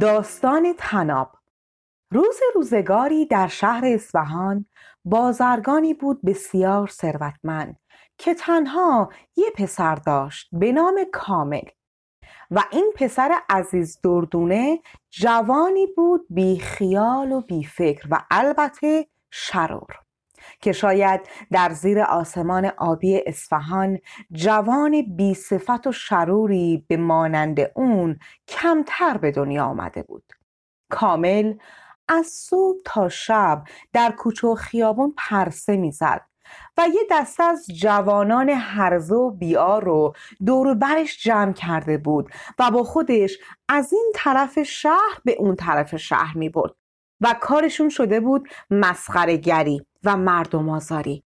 داستان تناب. روز روزگاری در شهر اصفهان بازرگانی بود بسیار ثروتمند که تنها یه پسر داشت به نام کامل و این پسر عزیز دردونه جوانی بود بی خیال و بی فکر و البته شرور که شاید در زیر آسمان آبی اصفهان جوان بی صفت و شروری به مانند اون کمتر به دنیا آمده بود. کامل از صبح تا شب در کوچه و خیابون پرسه می‌زد و یه دسته از جوانان هرزه و بیار رو دور برش جمع کرده بود و با خودش از این طرف شهر به اون طرف شهر می برد و کارشون شده بود مسخره گری و مردم آزاری.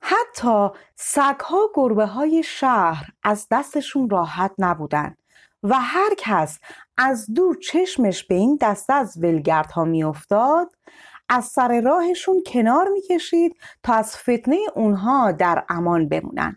حتی سگها گربه های شهر از دستشون راحت نبودن و هر کس از دور چشمش به این دسته از ولگردها میافتاد از سر راهشون کنار می‌کشید تا از فتنه اونها در امان بمونن.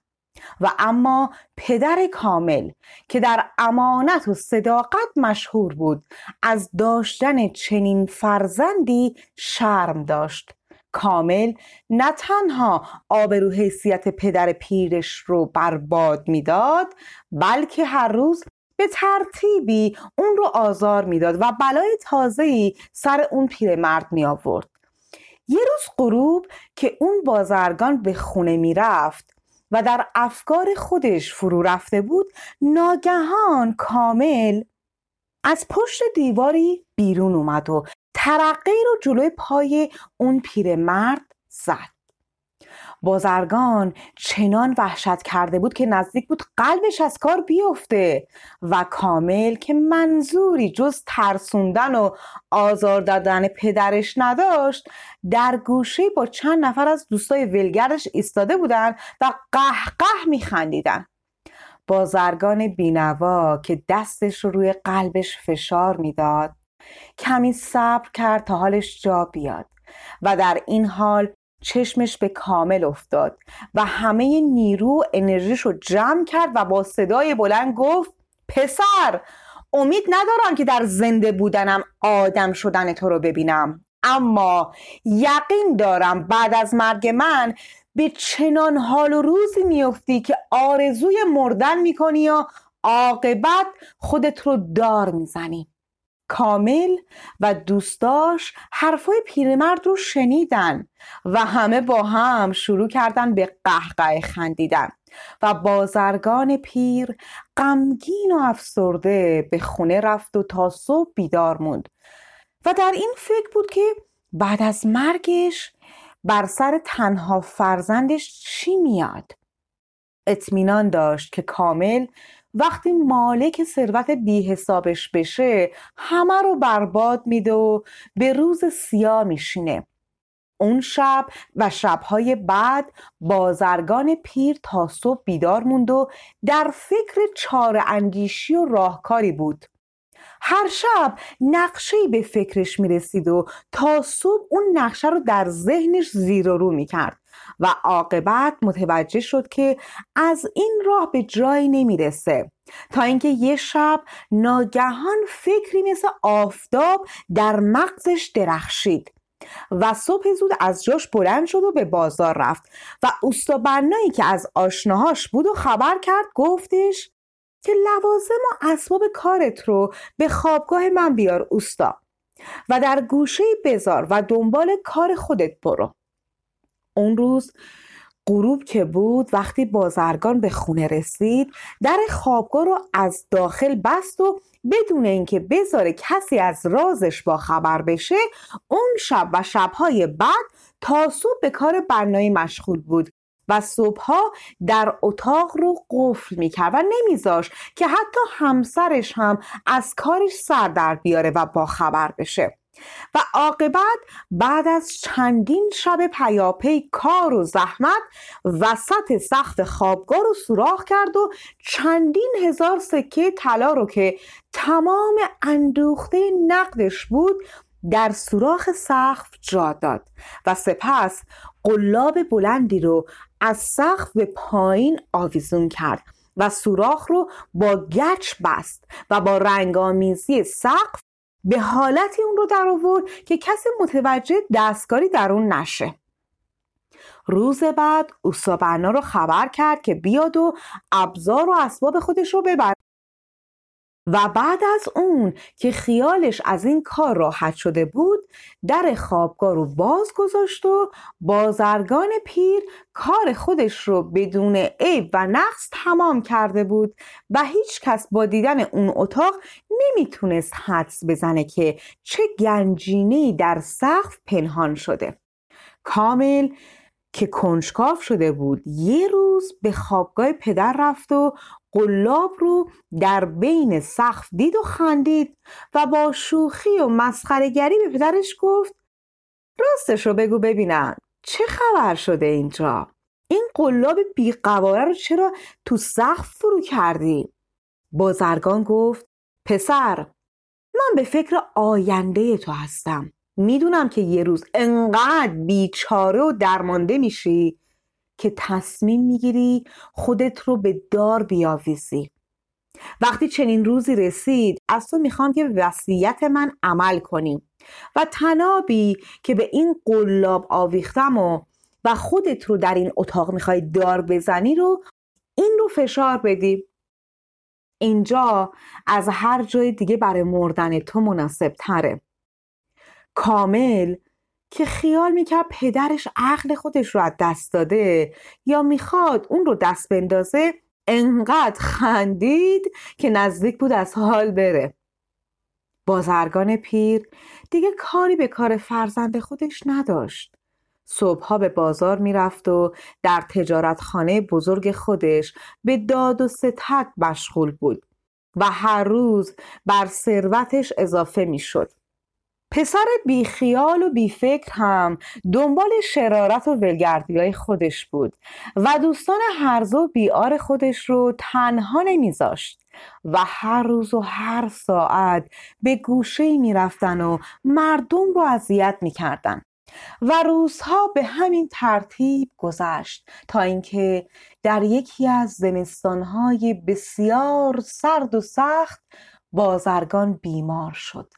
و اما پدر کامل که در امانت و صداقت مشهور بود از داشتن چنین فرزندی شرم داشت. کامل نه تنها آبرو حیثیت پدر پیرش رو برباد می‌داد بلکه هر روز به ترتیبی اون رو آزار می‌داد و بلای تازه‌ای سر اون پیرمرد می آورد یه روز غروب که اون بازرگان به خونه می‌رفت و در افکار خودش فرو رفته بود ناگهان کامل از پشت دیواری بیرون اومد و ترقی رو جلوی پای اون پیرمرد زد. بازرگان چنان وحشت کرده بود که نزدیک بود قلبش از کار بیفته و کامل که منظوری جز ترسوندن و آزار دادن پدرش نداشت در گوشه با چند نفر از دوستای ولگردش ایستاده بودن و قهقه میخندیدن. بازرگان بینوا که دستش رو روی قلبش فشار می‌داد کمی صبر کرد تا حالش جا بیاد و در این حال چشمش به کامل افتاد و همه نیرو انرژیش رو جمع کرد و با صدای بلند گفت پسر امید ندارم که در زنده بودنم آدم شدن تو رو ببینم. اما یقین دارم بعد از مرگ من به چنان حال و روزی میفتی که آرزوی مردن می‌کنی و عاقبت خودت رو دار می‌زنی. کامل و دوستاش حرفای پیرمرد رو شنیدن و همه با هم شروع کردن به قهقه خندیدن و بازرگان پیر غمگین و افسرده به خونه رفت و تا صبح بیدار موند. و در این فکر بود که بعد از مرگش بر سر تنها فرزندش چی میاد؟ اطمینان داشت که کامل وقتی مالک ثروت بی حسابش بشه همه رو برباد میده و به روز سیاه میشینه. اون شب و شبهای بعد بازرگان پیر تا صبح بیدار موند و در فکر چار اندیشی و راهکاری بود. هر شب نقشه به فکرش می‌رسید و تا صبح اون نقشه رو در ذهنش زیر و رو می‌کرد و عاقبت متوجه شد که از این راه به جایی نمی‌رسه. تا اینکه یه شب ناگهان فکری مثل آفتاب در مغزش درخشید و صبح زود از جاش بلند شد و به بازار رفت و اوستابنایی که از آشناهاش بود و خبر کرد گفتش که لوازم و اسباب کارت رو به خوابگاه من بیار اوستا و در گوشه بذار و دنبال کار خودت برو. اون روز غروب که بود وقتی بازرگان به خونه رسید در خوابگاه رو از داخل بست و بدون اینکه بذاره کسی از رازش با خبر بشه اون شب و شبهای بعد تا صبح به کار بنایی مشغول بود و صبحها در اتاق رو قفل می‌کرد و نمیذاش که حتی همسرش هم از کارش سر در بیاره و باخبر بشه. و عاقبت بعد از چندین شب پیاپی کار و زحمت وسط سقف خوابگاه رو سوراخ کرد و چندین هزار سکه طلا رو که تمام اندوخته نقدش بود در سوراخ سقف جا داد و سپس قلاب بلندی رو از سقف به پایین آویزون کرد و سوراخ رو با گچ بست و با رنگامیزی سقف به حالتی اون رو در آورد که کسی متوجه دستکاری در اون نشه. روز بعد اوسابنا رو خبر کرد که بیاد و ابزار و اسباب خودش رو ببر. و بعد از اون که خیالش از این کار راحت شده بود در خوابگاه رو باز گذاشت و بازرگان پیر کار خودش رو بدون عیب و نقص تمام کرده بود و هیچ کس با دیدن اون اتاق نمی‌تونست حدس بزنه که چه گنجینه‌ای در سقف پنهان شده. کامل که کنجکاف شده بود یه روز به خوابگاه پدر رفت و قلاب رو در بین سقف دید و خندید و با شوخی و مسخرهگری به پدرش گفت راستش رو بگو ببینم چه خبر شده اینجا؟ این قلاب بیقواره رو چرا تو سقف فرو کردی؟ بازرگان گفت پسر من به فکر آینده تو هستم. می‌دونم که یه روز انقدر بیچاره و درمانده میشی. که تصمیم می‌گیری خودت رو به دار بیاویزی. وقتی چنین روزی رسید از تو می‌خوام که به وصیت من عمل کنی و تنابی که به این قلاب آویختم و و خودت رو در این اتاق می‌خوای دار بزنی رو این رو فشار بدی. اینجا از هر جای دیگه برای مردن تو مناسب تره کامل که خیال می‌کرد پدرش عقل خودش رو از دست داده یا می‌خواد اون رو دست بندازه انقدر خندید که نزدیک بود از حال بره. بازرگان پیر دیگه کاری به کار فرزند خودش نداشت. صبحها به بازار می‌رفت و در تجارتخانه بزرگ خودش به داد و ستت مشغول بود و هر روز بر ثروتش اضافه می‌شد. پسر بیخیال و بیفکر هم دنبال شرارت و ولگردی های خودش بود و دوستان هرز و بیار خودش رو تنها نمیذاشت و هر روز و هر ساعت به گوشه می رفتن و مردم رو اذیت می کردن. و روزها به همین ترتیب گذشت تا اینکه در یکی از زمستانهای بسیار سرد و سخت بازرگان بیمار شد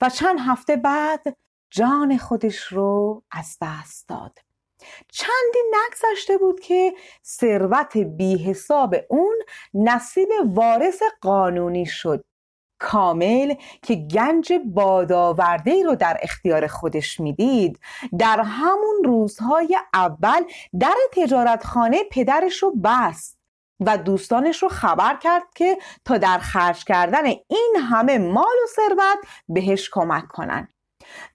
و چند هفته بعد جان خودش رو از دست داد. چندی نگذشته بود که ثروت بی حساب اون نصیب وارث قانونی شد. کامل که گنج بادآورده رو در اختیار خودش می‌دید. در همون روزهای اول در تجارتخانه پدرش رو بست. و دوستانش رو خبر کرد که تا در خرج کردن این همه مال و ثروت بهش کمک کنن.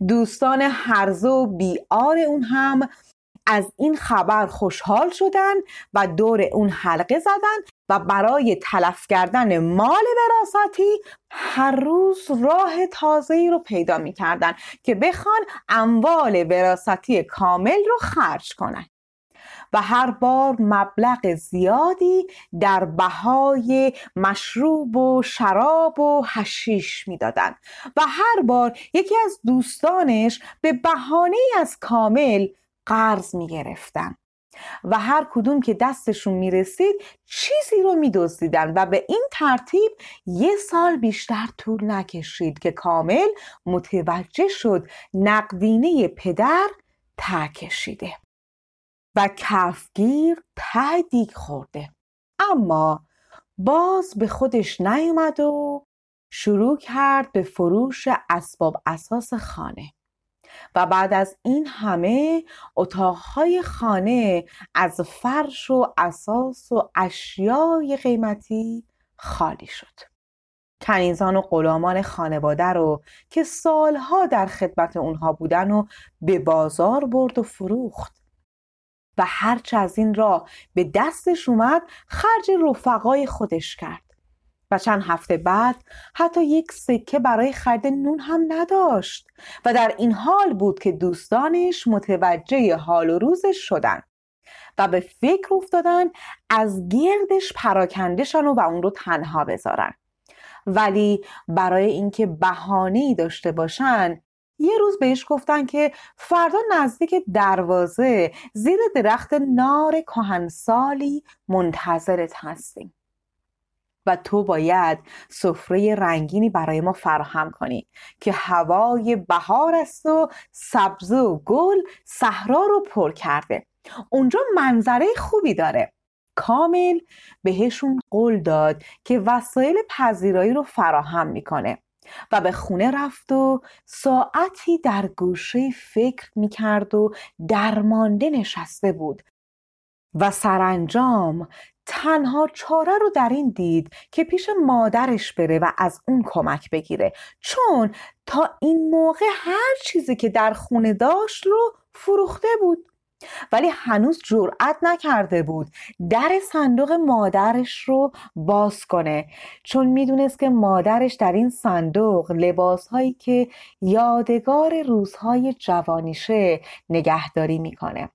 دوستان هرزه و بیار اون هم از این خبر خوشحال شدن و دور اون حلقه زدن و برای تلف کردن مال وراستی هر روز راه تازه‌ای رو پیدا می‌کردن که بخوان اموال وراستی کامل رو خرج کنن. و هر بار مبلغ زیادی در بهای مشروب و شراب و حشیش می‌دادند و هر بار یکی از دوستانش به بهانه از کامل قرض می گرفتن. و هر کدوم که دستشون می‌رسید چیزی رو میدزدیدن و به این ترتیب یه سال بیشتر طول نکشید که کامل متوجه شد نقدینه پدر ته کشیده و کفگیر ته خورده. اما باز به خودش نیومد و شروع کرد به فروش اسباب اساس خانه. و بعد از این همه اتاقهای خانه از فرش و اساس و اشیای قیمتی خالی شد. کنیزان و غلامان خانواده رو که سالها در خدمت اونها بودن و به بازار برد و فروخت. و هرچه از این راه به دستش اومد خرج رفقای خودش کرد. و چند هفته بعد حتی یک سکه برای خرید نون هم نداشت. و در این حال بود که دوستانش متوجه حال و روزش شدن و به فکر افتادن از گردش پراکندشان و اون رو تنها بذارن. ولی برای اینکه بهانه داشته باشن یه روز بهش گفتن که فردا نزدیک دروازه زیر درخت نار کهنسالی منتظرت هستیم. و تو باید سفره رنگینی برای ما فراهم کنی که هوای بهار است و سبزه و گل صحرا رو پر کرده. اونجا منظره خوبی داره. کامل بهشون قول داد که وسایل پذیرایی رو فراهم می‌کنه. و به خونه رفت و ساعتی در گوشه فکر می‌کرد و درمانده نشسته بود و سرانجام تنها چاره رو در این دید که پیش مادرش بره و از اون کمک بگیره چون تا این موقع هر چیزی که در خونه داشت رو فروخته بود. ولی هنوز جرأت نکرده بود. در صندوق مادرش رو باز کنه. چون می‌دونست که مادرش در این صندوق لباسهایی که یادگار روزهای جوانیشه نگهداری می‌کنه.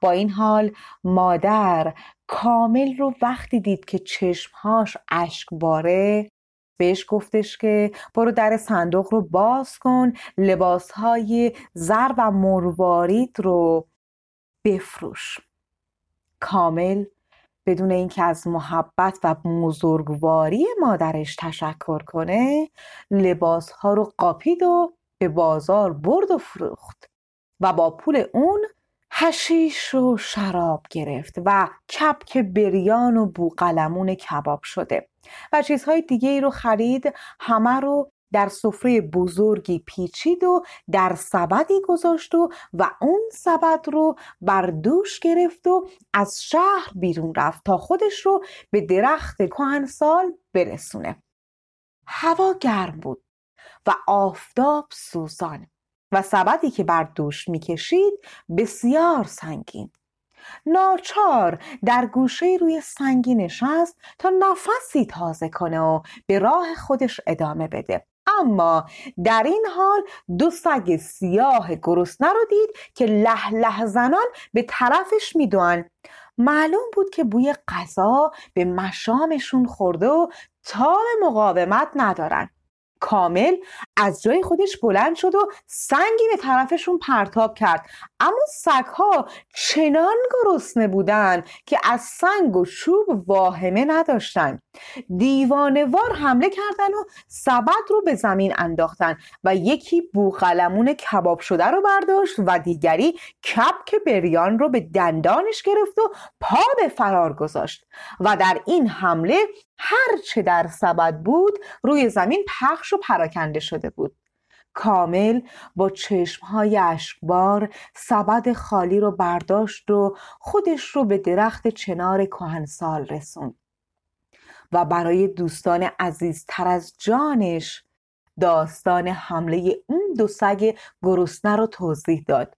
با این حال مادر کامل رو وقتی دید که چشمهاش اشک باره بهش گفتش که برو در صندوق رو باز کن لباسهای زر و مروارید رو بفروش. کامل بدون اینکه از محبت و بزرگواری مادرش تشکر کنه لباسها رو قاپید و به بازار برد و فروخت و با پول اون هشیش و شراب گرفت و کپک بریان و بوقلمون کباب شده و چیزهای دیگه ای رو خرید همه رو در سفره بزرگی پیچید و در سبدی گذاشت و و اون سبد رو بر دوش گرفت و از شهر بیرون رفت تا خودش رو به درخت سال برسونه. هوا گرم بود و آفتاب سوزان و سبدی که بر دوش می‌کشید بسیار سنگین. ناچار در گوشه روی سنگی نشست تا نفسی تازه کنه و به راه خودش ادامه بده. اما در این حال دو سگ سیاه گرسنه رو دید که له له زنان به طرفش میدوان معلوم بود که بوی غذا به مشامشون خورده و تاب مقاومت ندارن. کامل از جای خودش بلند شد و سنگی به طرفشون پرتاب کرد. اما سگها چنان گرسنه بودن که از سنگ و چوب واهمه نداشتن. دیوانوار حمله کردن و سبد رو به زمین انداختن و یکی بوغلمون کباب شده رو برداشت و دیگری کپک بریان رو به دندانش گرفت و پا به فرار گذاشت. و در این حمله هر چه در سبد بود روی زمین پخش و پراکنده شده بود. کامل با چشمهای اشکبار سبد خالی رو برداشت و خودش رو به درخت چنار کهنسال رسوند. و برای دوستان عزیزتر از جانش داستان حمله اون دو سگ گرسنه رو توضیح داد.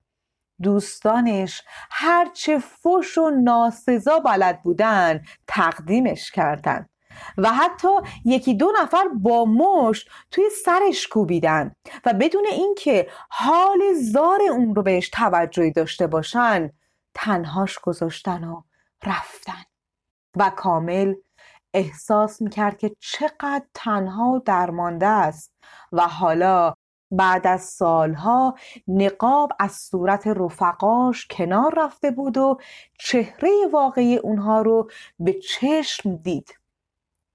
دوستانش هرچه فش و ناسزا بلد بودن تقدیمش کردند. و حتی یکی دو نفر با مشت توی سرش کوبیدن و بدون اینکه حال زار اون رو بهش توجهی داشته باشن تنهاش گذاشتن و رفتن. و کامل احساس می‌کرد که چقدر تنها و درمانده است و حالا بعد از سالها نقاب از صورت رفقاش کنار رفته بود و چهره واقعی اونها رو به چشم دید.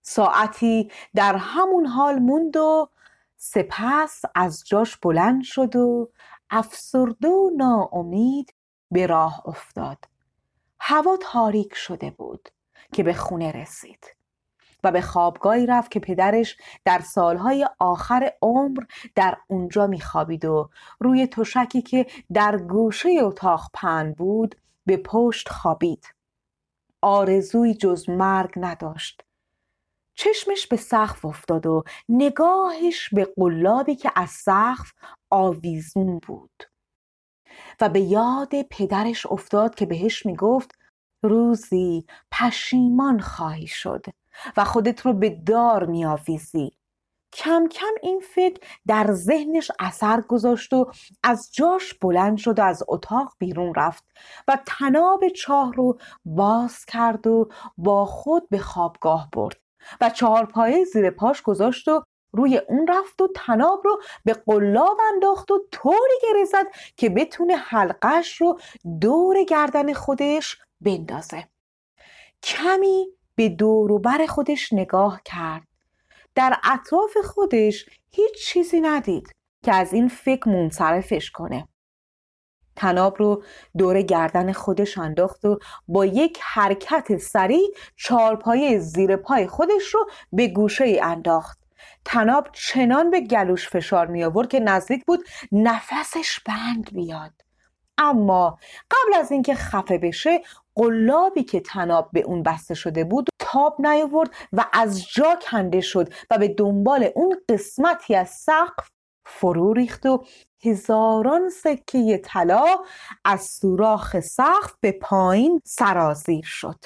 ساعتی در همون حال موند و سپس از جاش بلند شد و افسرده و ناامید به راه افتاد. هوا تاریک شده بود که به خونه رسید و به خوابگاهی رفت که پدرش در سالهای آخر عمر در اونجا میخوابید و روی تشکی که در گوشه اتاق پن بود به پشت خوابید. آرزوی جز مرگ نداشت. چشمش به سقف افتاد و نگاهش به قلابی که از سقف آویزون بود. و به یاد پدرش افتاد که بهش می‌گفت روزی پشیمان خواهی شد و خودت رو به دار میآویزی. کم کم این فکر در ذهنش اثر گذاشت و از جاش بلند شد و از اتاق بیرون رفت و تناب چاه رو باز کرد و با خود به خوابگاه برد. و چهار پایه زیر پاش گذاشت و روی اون رفت و تناب رو به قلاب انداخت و طوری گره زد که بتونه حلقش رو دور گردن خودش بندازه. کمی به دور بر خودش نگاه کرد. در اطراف خودش هیچ چیزی ندید که از این فکر منصرفش کنه. تناب رو دور گردن خودش انداخت و با یک حرکت سریع چارپایه زیر پای خودش رو به گوشه انداخت. تناب چنان به گلوش فشار می آورد که نزدیک بود نفسش بند بیاد. اما قبل از اینکه خفه بشه قلابی که تناب به اون بسته شده بود تاب نیاورد و از جا کنده شد و به دنبال اون قسمتی از سقف فرو ریخت و هزاران سکه طلا از سوراخ سقف به پایین سرازیر شد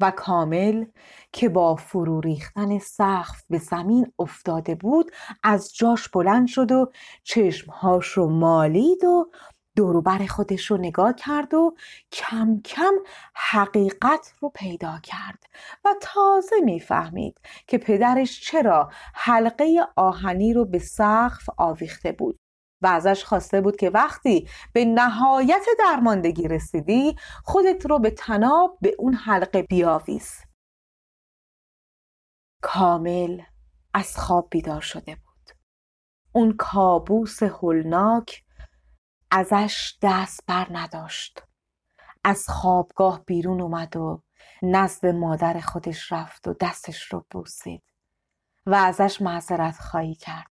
و کامل که با فرو ریختن سقف به زمین افتاده بود از جاش بلند شد و چشمهاش رو مالید و دوروبر خودش رو نگاه کرد و کم کم حقیقت رو پیدا کرد و تازه می‌فهمید که پدرش چرا حلقه آهنی رو به سقف آویخته بود. و ازش خواسته بود که وقتی به نهایت درماندگی رسیدی خودت رو به تناب به اون حلقه بیاویز. کامل از خواب بیدار شده بود. اون کابوس هولناک ازش دست بر نداشت. از خوابگاه بیرون اومد و نزد مادر خودش رفت و دستش رو بوسید و ازش معذرت خواهی کرد.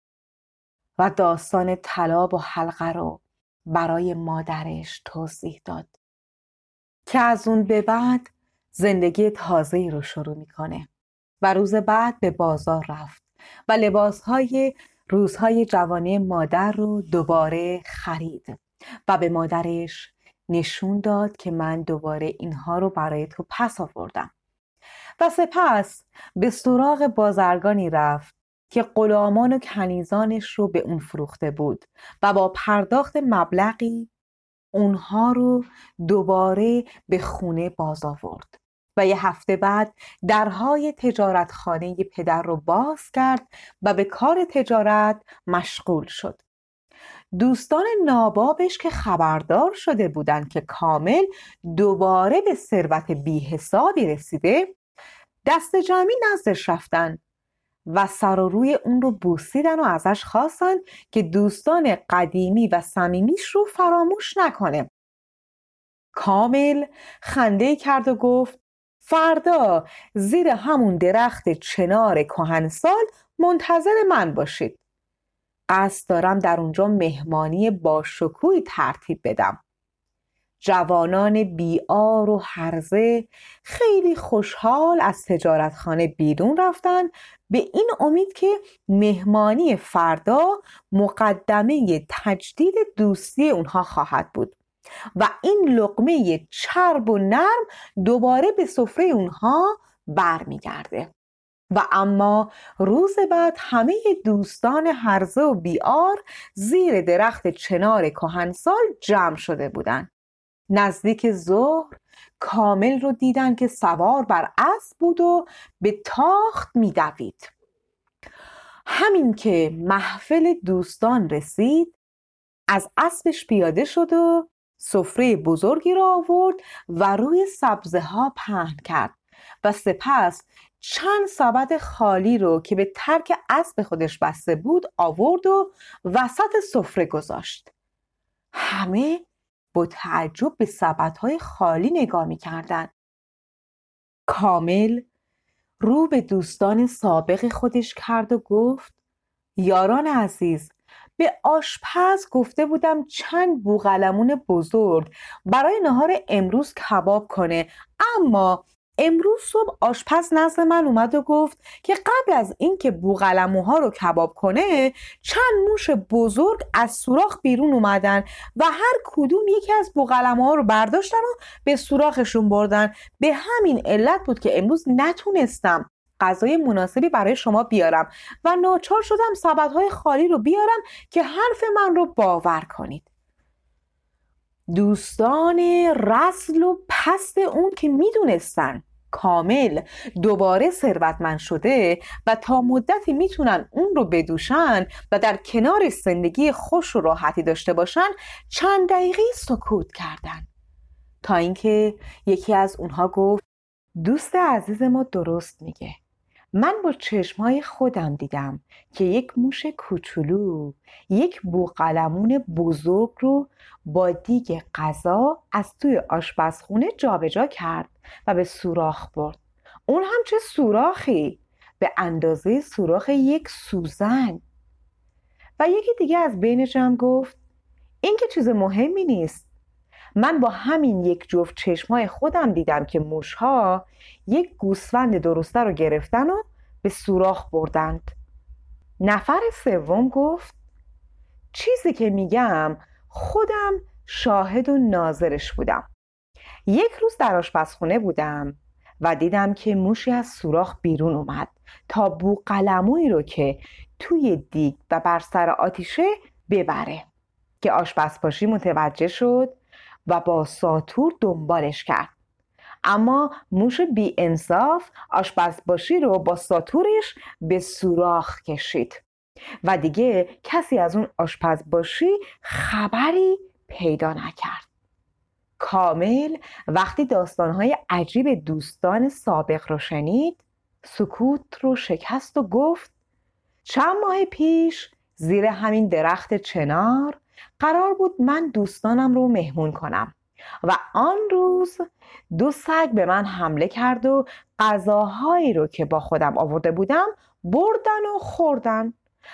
و داستان طلا و حلقه رو برای مادرش توضیح داد که از اون به بعد زندگی تازه رو شروع می‌کنه و روز بعد به بازار رفت و لباسهای روزهای جوانی مادر رو دوباره خرید و به مادرش نشون داد که من دوباره اینها رو برای تو پس آوردم و سپس به سراغ بازرگانی رفت که غلامان و کنیزانش رو به اون فروخته بود و با پرداخت مبلغی اونها رو دوباره به خونه باز آورد و یه هفته بعد درهای تجارتخانه پدر رو باز کرد و به کار تجارت مشغول شد. دوستان نابابش که خبردار شده بودند که کامل دوباره به ثروت بیحسابی رسیده دست جمعی نزدش رفتن و سر و روی اون رو بوسیدن و ازش خواستن که دوستان قدیمی و صمیمیش رو فراموش نکنه. کامل خنده کرد و گفت فردا زیر همون درخت چنار کهنسال منتظر من باشید. قصد دارم در اونجا مهمانی با شکوی ترتیب بدم. جوانان بیار و هرزه خیلی خوشحال از تجارتخانه بیرون رفتن به این امید که مهمانی فردا مقدمه تجدید دوستی اونها خواهد بود. و این لقمه چرب و نرم دوباره به سفره اونها برمیگرده. و اما روز بعد همه دوستان هرزه و بیار زیر درخت چنار کهنسال جمع شده بودند نزدیک ظهر کامل رو دیدن که سوار بر اسب بود و به تاخت میدوید. همین که محفل دوستان رسید از اسبش پیاده شد و سفره بزرگی را آورد و روی سبزه ها پهن کرد و سپس چند سبد خالی رو که به ترک اسب خودش بسته بود آورد و وسط سفره گذاشت. همه با تعجب به سبدهای خالی نگاه می‌کردند کامل رو به دوستان سابق خودش کرد و گفت یاران عزیز به آشپز گفته بودم چند بوغلمون بزرگ برای نهار امروز کباب کنه اما امروز صبح آشپز نزد من اومد و گفت که قبل از اینکه بوغلموها رو کباب کنه چند موش بزرگ از سوراخ بیرون اومدن و هر کدوم یکی از بوغلموها رو برداشتن و به سوراخشون بردن. به همین علت بود که امروز نتونستم غذای مناسبی برای شما بیارم و ناچار شدم سبدهای خالی رو بیارم که حرف من رو باور کنید. دوستان رسل و پست اون که می‌دونستن کامل دوباره ثروتمند شده و تا مدتی می‌تونن اون رو بدوشن و در کنار زندگی خوش و راحتی داشته باشن چند دقیقه سکوت کردن. تا اینکه یکی از اونها گفت دوست عزیز ما درست میگه. من با چشمهای خودم دیدم که یک موش کوچولو یک بوقلمون بزرگ رو با دیگ غذا از توی آشپزخونه جابجا کرد و به سوراخ برد. اون هم چه سوراخی؟ به اندازه سوراخ یک سوزن. و یکی دیگه از بین جمع گفت این که چیز مهمی نیست. من با همین یک جفت چشمای خودم دیدم که موشها یک گوسفند درسته رو گرفتن و به سوراخ بردند. نفر سوم گفت چیزی که میگم خودم شاهد و ناظرش بودم. یک روز در آشپزخونه بودم و دیدم که موشی از سوراخ بیرون اومد تا بو قلموی رو که توی دیگ و بر سر آتیشه ببره که آشپزپاشی متوجه شد و با ساتور دنبالش کرد. اما موش بی انصاف آشپزباشی رو با ساتورش به سوراخ کشید و دیگه کسی از اون آشپزباشی خبری پیدا نکرد. کامل وقتی داستانهای عجیب دوستان سابق رو شنید سکوت رو شکست و گفت چند ماه پیش زیر همین درخت چنار قرار بود من دوستانم رو مهمون کنم. و آن روز دو سگ به من حمله کرد و غذاهایی رو که با خودم آورده بودم بردن و خوردن.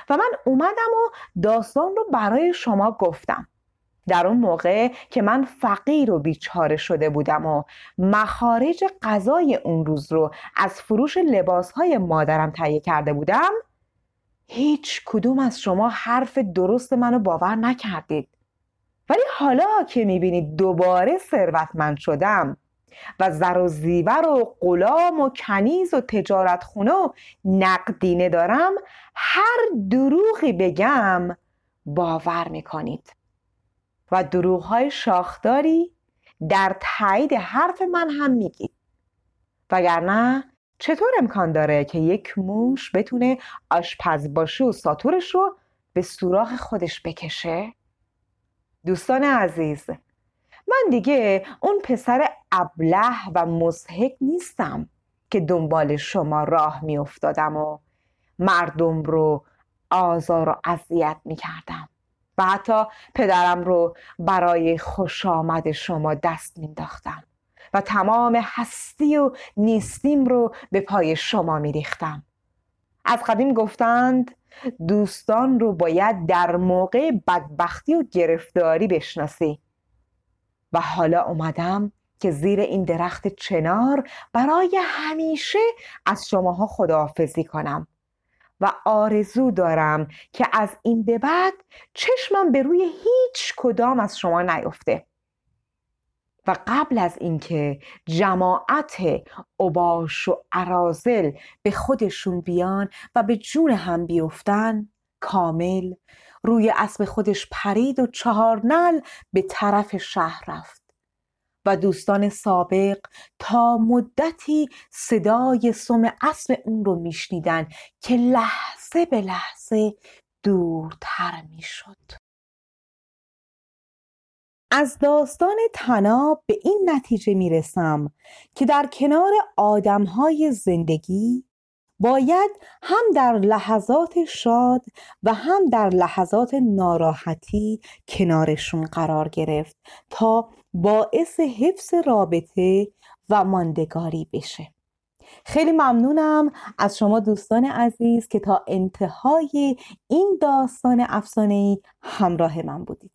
و من اومدم و داستان رو برای شما گفتم. در اون موقع که من فقیر و بیچاره شده بودم و مخارج غذای اون روز رو از فروش لباسهای مادرم تهیه کرده بودم هیچ کدوم از شما حرف درست منو باور نکردید. ولی حالا که می‌بینید دوباره ثروتمند شدم و زر و زیور و غلام و کنیز و تجارت خونه و نقدینه دارم هر دروغی بگم باور می‌کنید. و دروغهای شاخداری در تایید حرف من هم میگید وگرنه چطور امکان داره که یک موش بتونه آشپز باشه و ساتورش رو به سوراخ خودش بکشه؟ دوستان عزیز من دیگه اون پسر ابله و مزهک نیستم که دنبال شما راه می افتادم و مردم رو آزار و اذیت می کردم و حتی پدرم رو برای خوش آمد شما دست مینداختم و تمام هستی و نیستیم رو به پای شما میریختم. از قدیم گفتند دوستان رو باید در موقع بدبختی و گرفتاری بشناسی. و حالا اومدم که زیر این درخت چنار برای همیشه از شماها خداحافظی کنم. و آرزو دارم که از این به بعد چشمم به روی هیچ کدام از شما نیفته. و قبل از اینکه جماعت اوباش و عرازل به خودشون بیان و به جون هم بیفتن کامل روی اسب خودش پرید و چهار نل به طرف شهر رفت و دوستان سابق تا مدتی صدای سم اسب اون رو میشنیدن که لحظه به لحظه دورتر می‌شد. از داستان تناب به این نتیجه می‌رسم که در کنار آدمهای زندگی باید هم در لحظات شاد و هم در لحظات ناراحتی کنارشون قرار گرفت تا باعث حفظ رابطه و ماندگاری بشه. خیلی ممنونم از شما دوستان عزیز که تا انتهای این داستان افسانه‌ای همراه من بودید.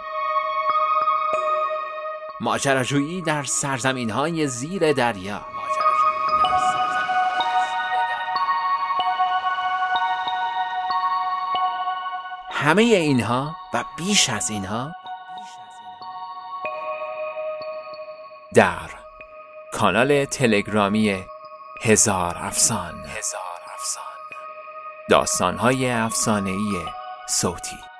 ماجراجویی در سرزمین های زیر دریا. همه اینها و بیش از اینها در کانال تلگرامی هزار افسان. هزار افسان. داستانهای افسانه‌ای صوتی.